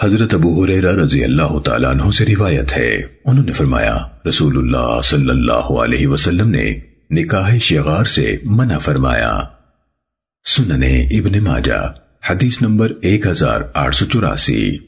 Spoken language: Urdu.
حضرت ابو حریرہ رضی اللہ تعالیٰ عنہ سے روایت ہے۔ انہوں نے فرمایا، رسول اللہ صلی اللہ علیہ وسلم نے نکاح شغار سے منع فرمایا۔ سننے ابن ماجہ، حدیث نمبر ایک ہزار آٹھ سو چوراسی۔